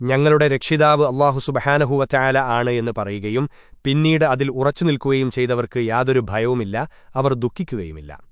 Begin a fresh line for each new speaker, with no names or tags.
ഞങ്ങളുടെ രക്ഷിതാവ് അള്ളാഹു സുബഹാനഹുവറ്റായാല ആണ് എന്ന് പറയുകയും പിന്നീട് അതിൽ ഉറച്ചു നിൽക്കുകയും ചെയ്തവർക്ക് യാതൊരു ഭയവുമില്ല അവർ ദുഃഖിക്കുകയുമില്ല.